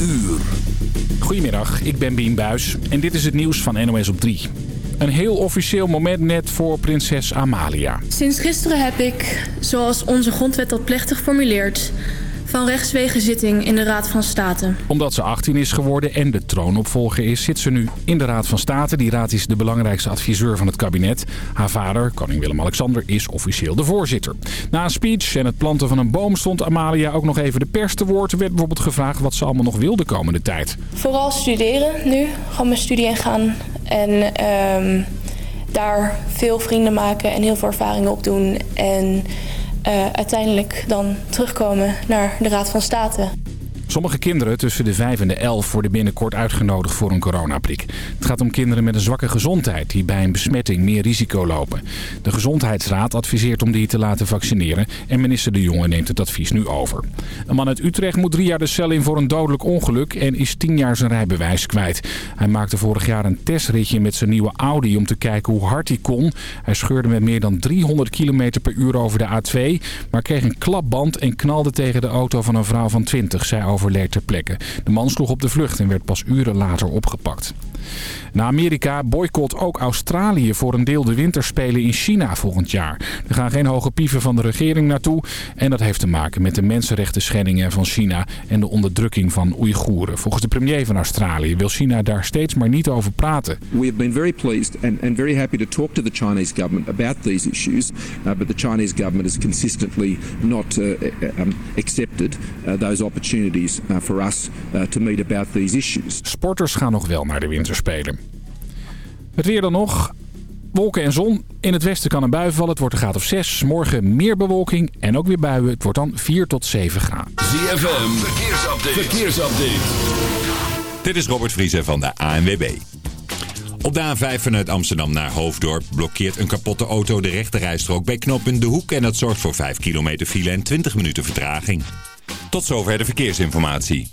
uur. Goedemiddag, ik ben Bien Buis en dit is het nieuws van NOS op 3. Een heel officieel moment net voor prinses Amalia. Sinds gisteren heb ik, zoals onze grondwet dat plechtig formuleert van rechtswege zitting in de Raad van State. Omdat ze 18 is geworden en de troonopvolger is, zit ze nu in de Raad van State. Die raad is de belangrijkste adviseur van het kabinet. Haar vader, koning Willem-Alexander, is officieel de voorzitter. Na een speech en het planten van een boom stond Amalia ook nog even de pers te woord. Er werd bijvoorbeeld gevraagd wat ze allemaal nog wil de komende tijd. Vooral studeren nu, gewoon mijn studie ingaan en... Ehm, daar veel vrienden maken en heel veel ervaringen opdoen. En uiteindelijk dan terugkomen naar de Raad van State. Sommige kinderen tussen de 5 en de 11 worden binnenkort uitgenodigd voor een coronaprik. Het gaat om kinderen met een zwakke gezondheid die bij een besmetting meer risico lopen. De Gezondheidsraad adviseert om die te laten vaccineren en minister De Jonge neemt het advies nu over. Een man uit Utrecht moet drie jaar de cel in voor een dodelijk ongeluk en is tien jaar zijn rijbewijs kwijt. Hij maakte vorig jaar een testritje met zijn nieuwe Audi om te kijken hoe hard hij kon. Hij scheurde met meer dan 300 km per uur over de A2, maar kreeg een klapband en knalde tegen de auto van een vrouw van 20, zei over overleed ter. De man sloeg op de vlucht en werd pas uren later opgepakt. Na Amerika boycott ook Australië voor een deel de winterspelen in China volgend jaar. Er gaan geen hoge pieven van de regering naartoe. En dat heeft te maken met de mensenrechten schendingen van China en de onderdrukking van Oeigoeren. Volgens de premier van Australië wil China daar steeds maar niet over praten. We have been very pleased and, and very happy to talk to the Chinese government about these issues. Uh, but the Chinese government has consistently not uh, um, accepted uh, those opportunities uh, for us uh, to meet about these issues. Sporters gaan nog wel naar de winterspelen. Het weer dan nog. Wolken en zon. In het westen kan een bui vallen. Het wordt een graad of 6. Morgen meer bewolking en ook weer buien. Het wordt dan 4 tot 7 graden. ZFM. Verkeersupdate. Verkeersupdate. Dit is Robert Vriezen van de ANWB. Op de A5 vanuit Amsterdam naar Hoofddorp blokkeert een kapotte auto de rechterrijstrook bij knooppunt De Hoek. En dat zorgt voor 5 kilometer file en 20 minuten vertraging. Tot zover de verkeersinformatie.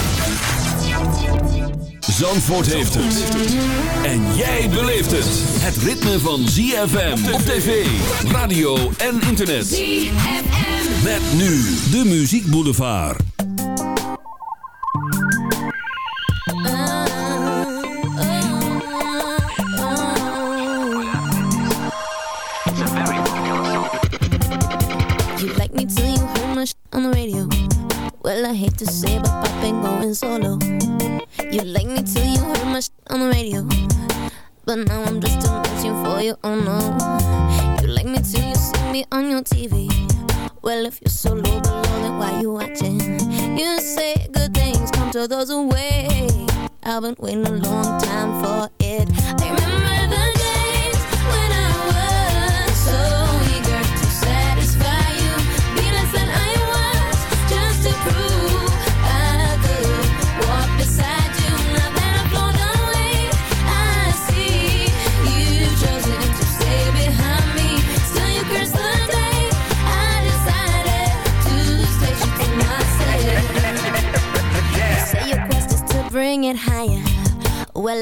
Zandvoort heeft het. En jij beleeft het. Het ritme van ZFM op tv, radio en internet. ZFM. Met nu de Muziek Boulevard. You like me till you heard my on the radio. Well, I hate to say but I've been going solo. You like me till you heard my shit on the radio. But now I'm just a machine for you, oh no. You like me till you see me on your TV. Well, if you're so low below, then why you watching? You say good things come to those who wait. I've been waiting a long time for it. I remember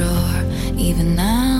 drawer, even now.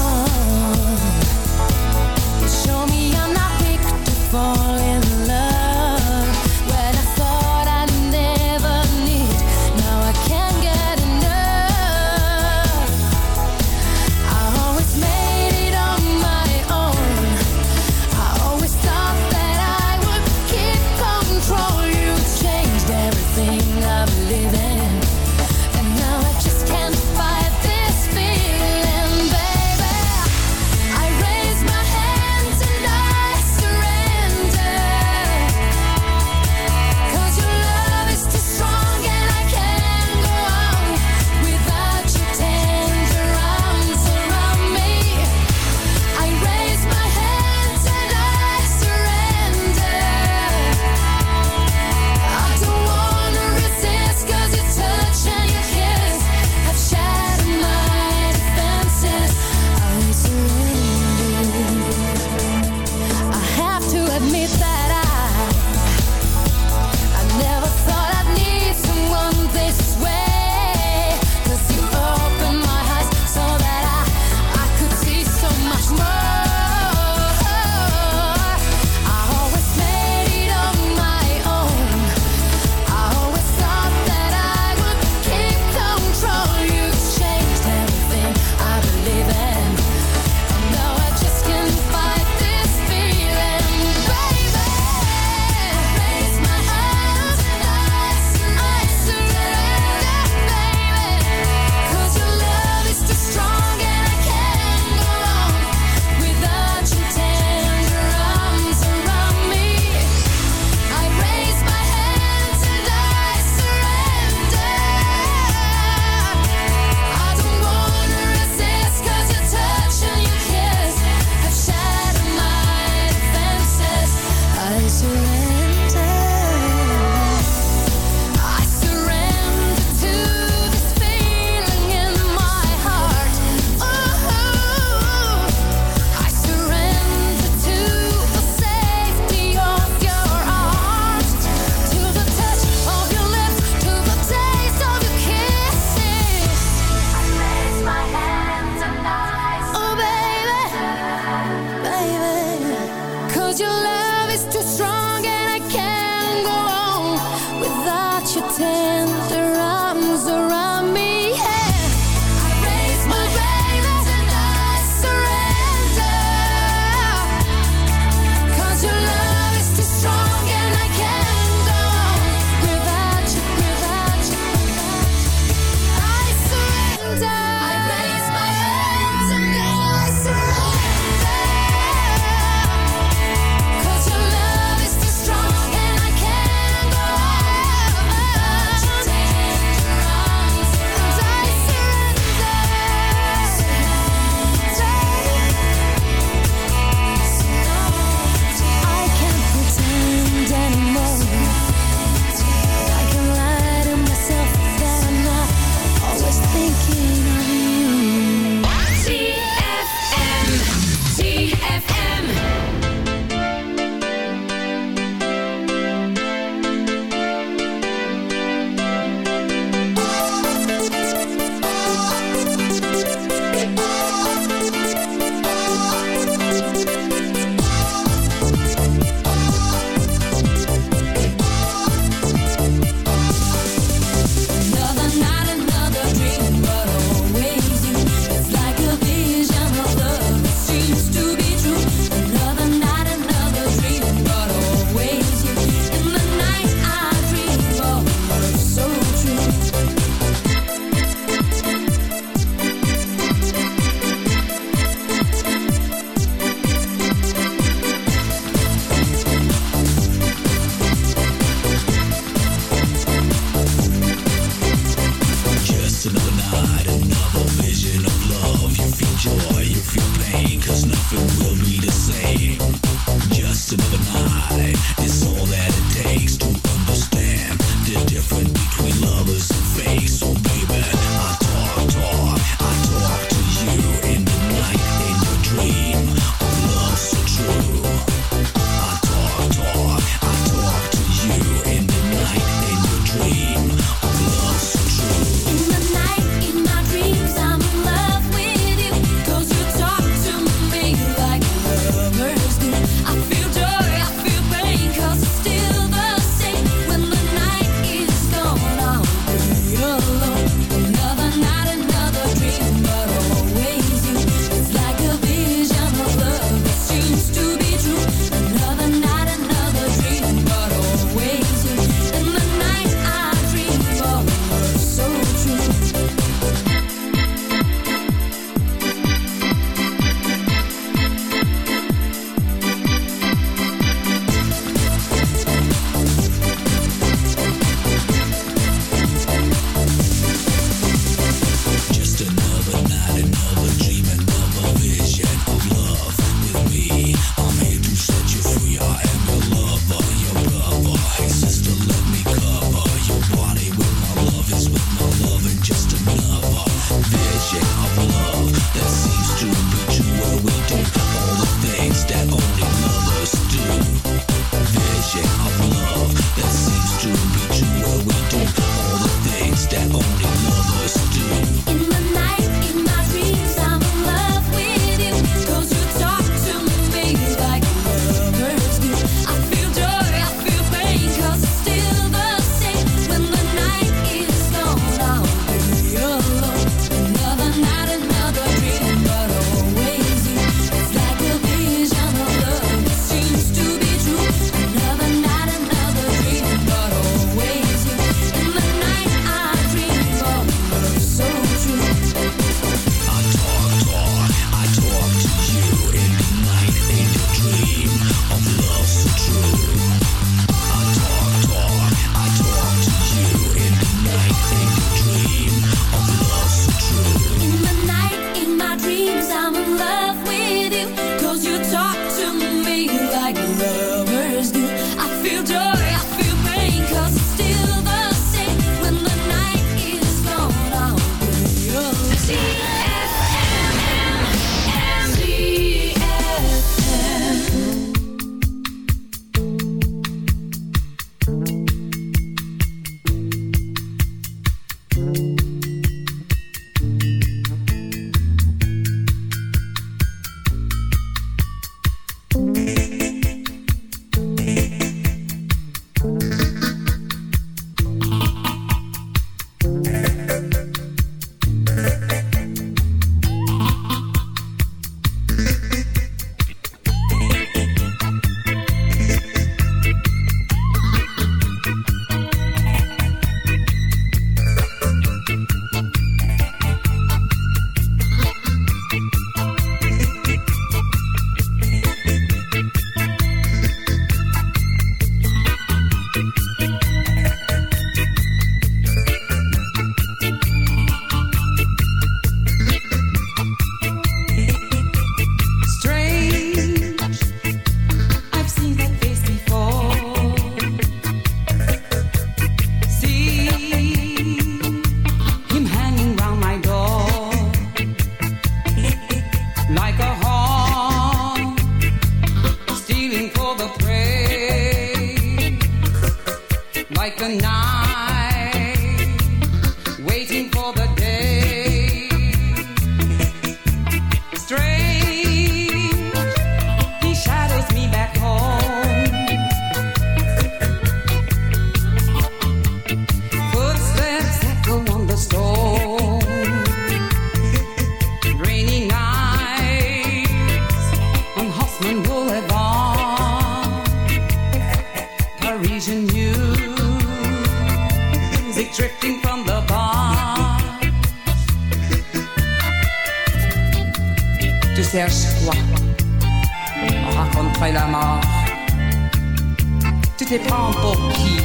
Parisian youth, music drifting from the bar. Tu cherches quoi? On raconterait la mort. Tu te prends pour qui?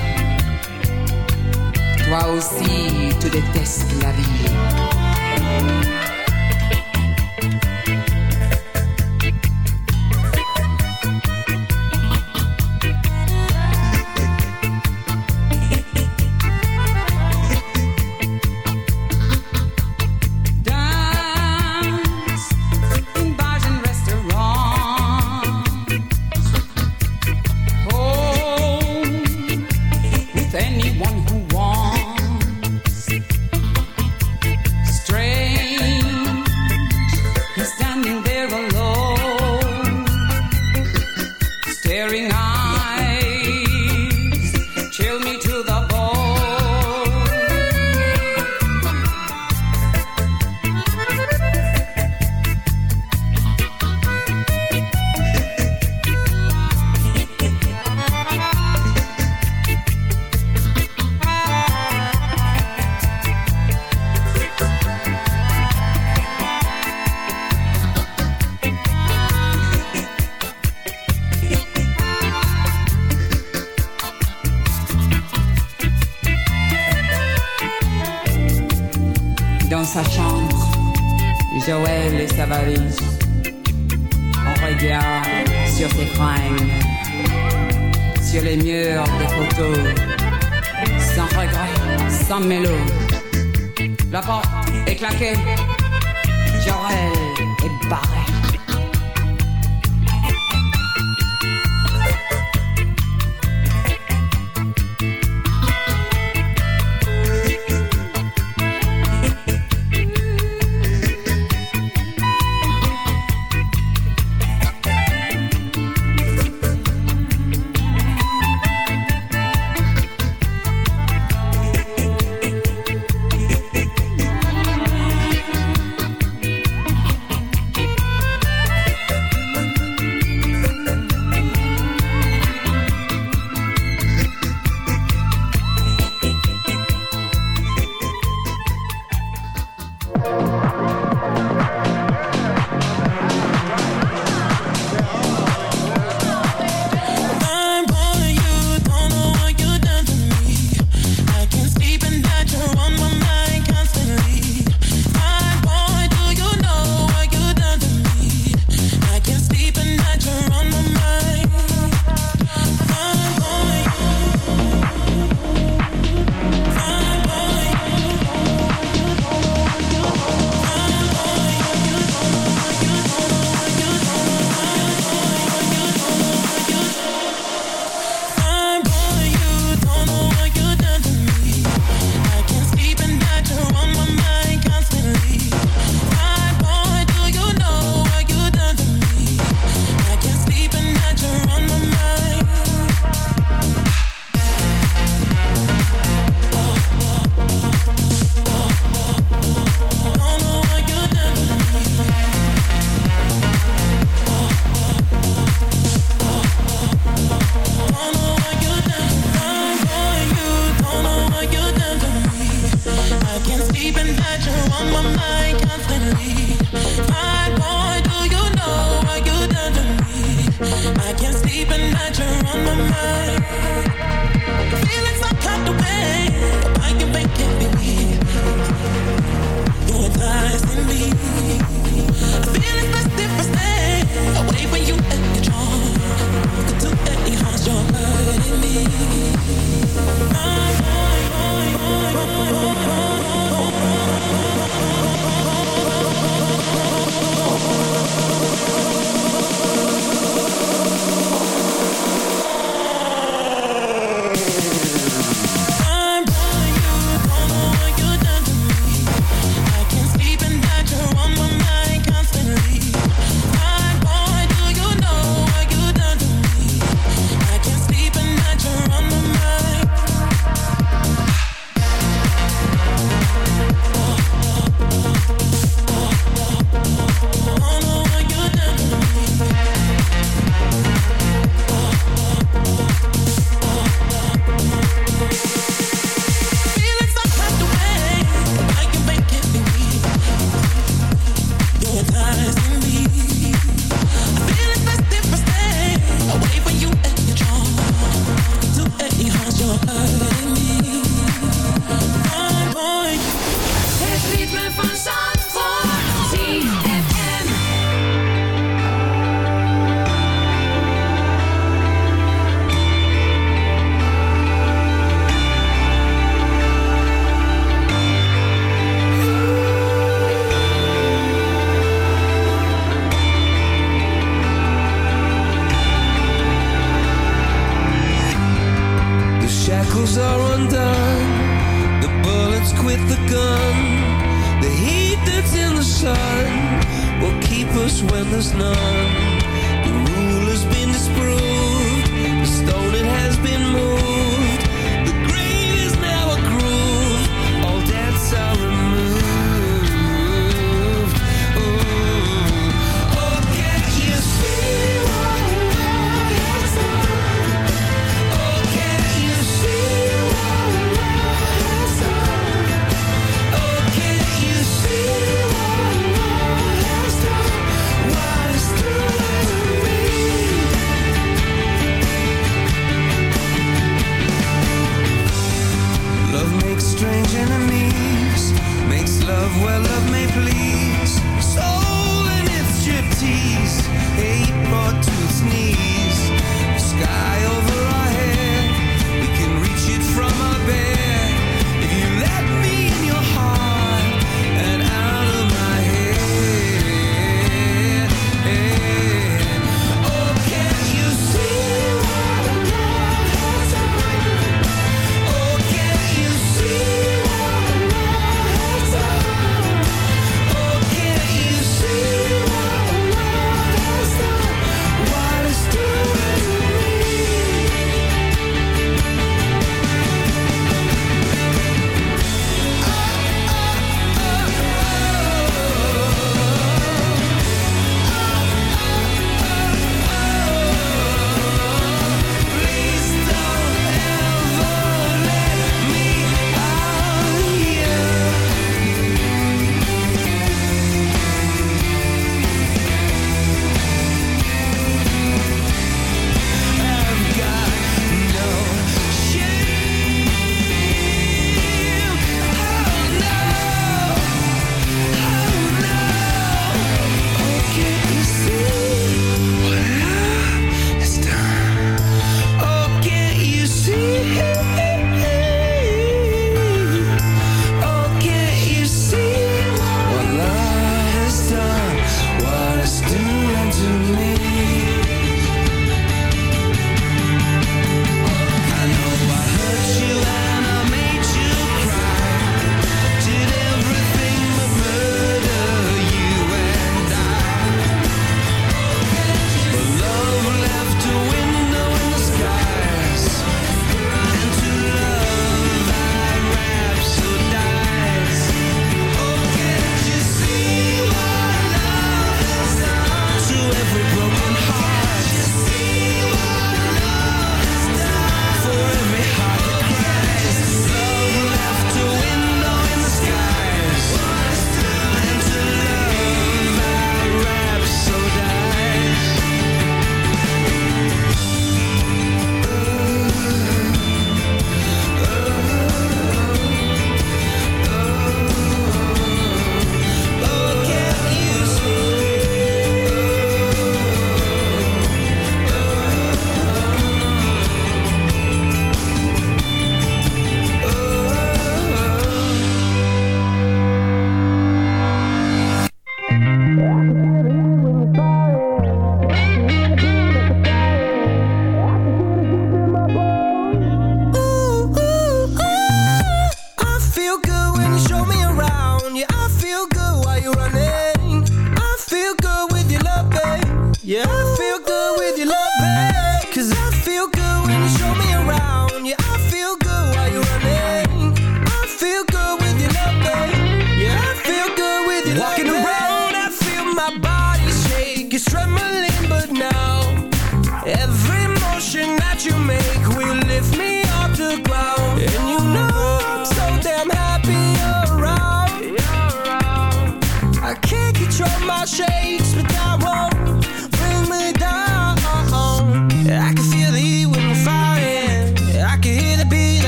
Toi aussi, tu détestes la vie. Fiorel est barré.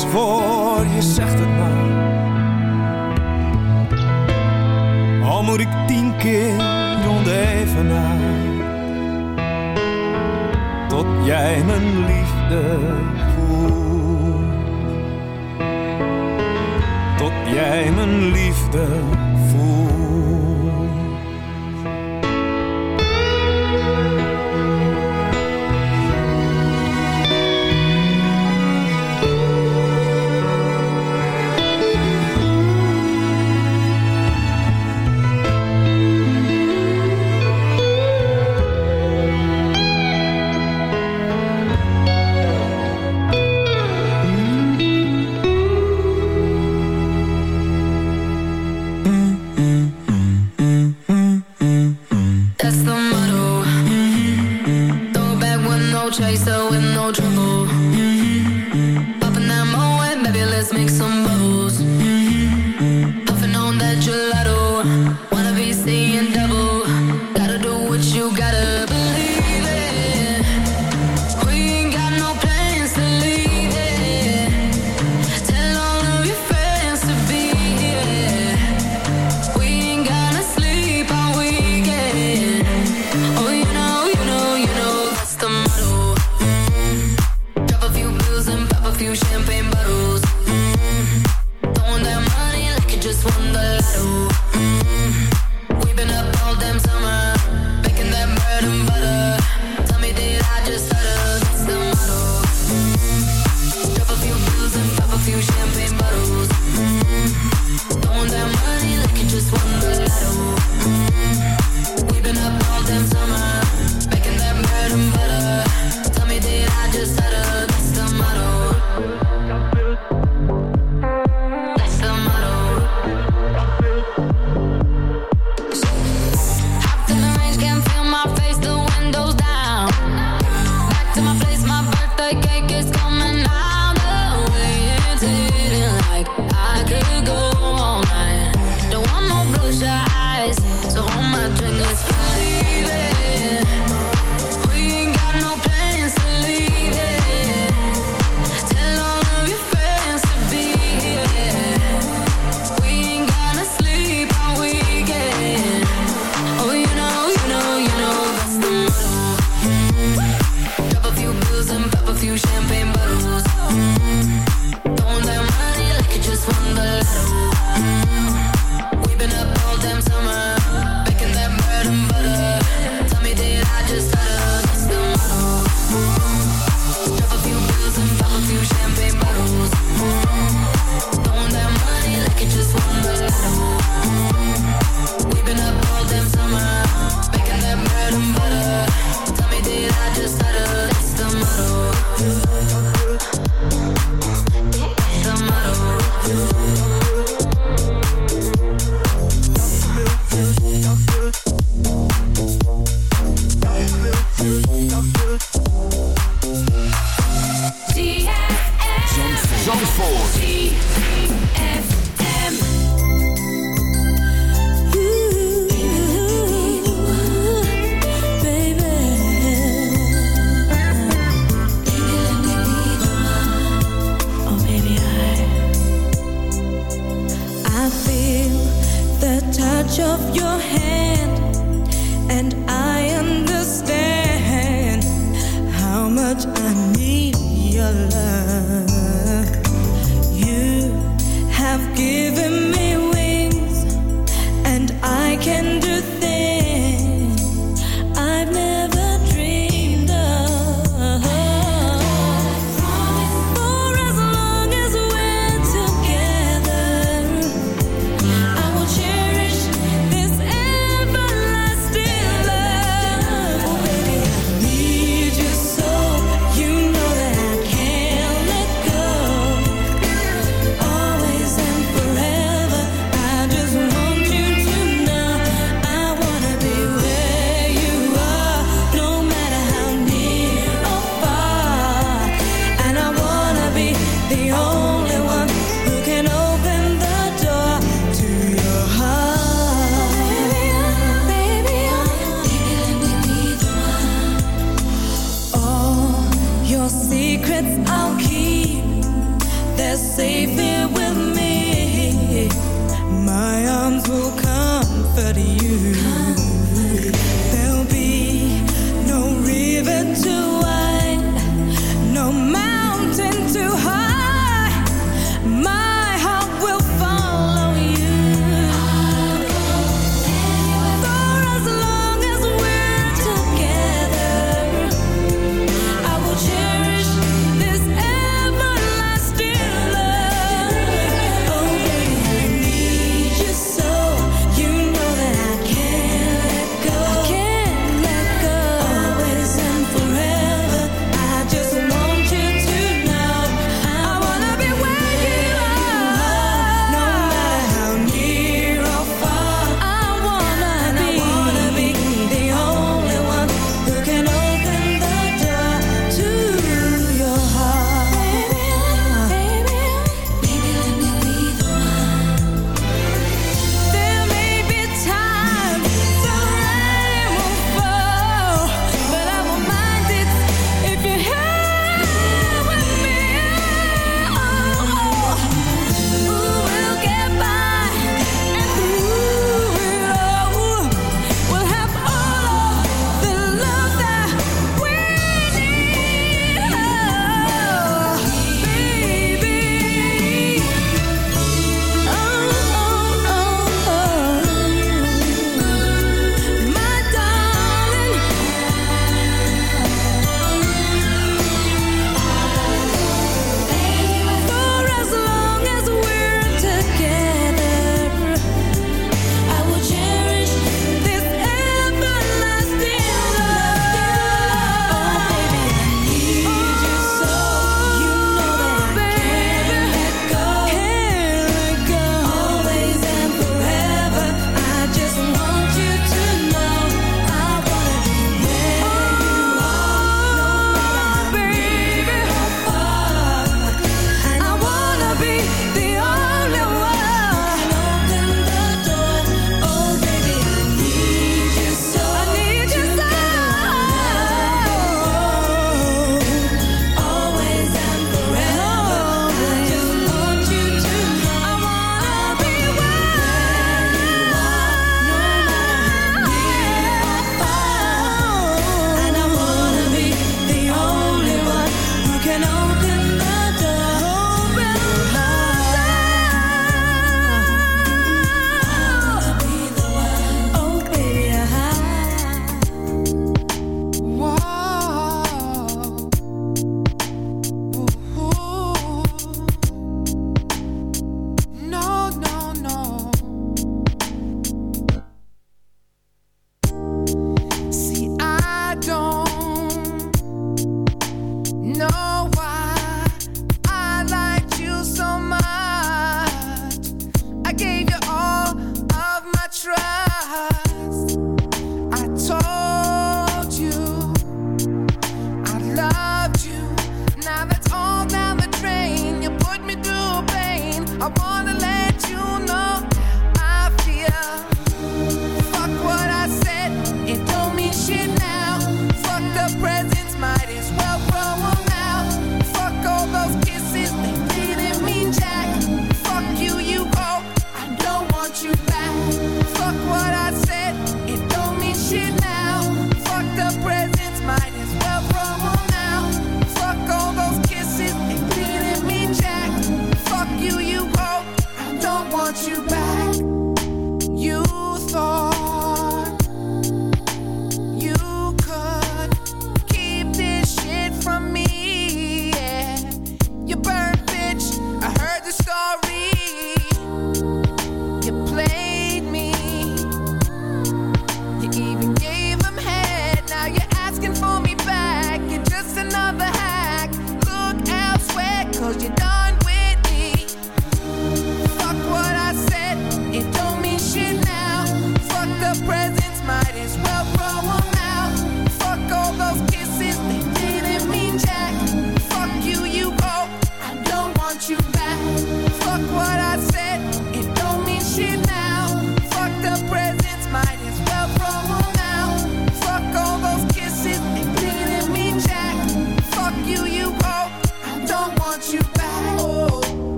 Voor je, Chase the wind.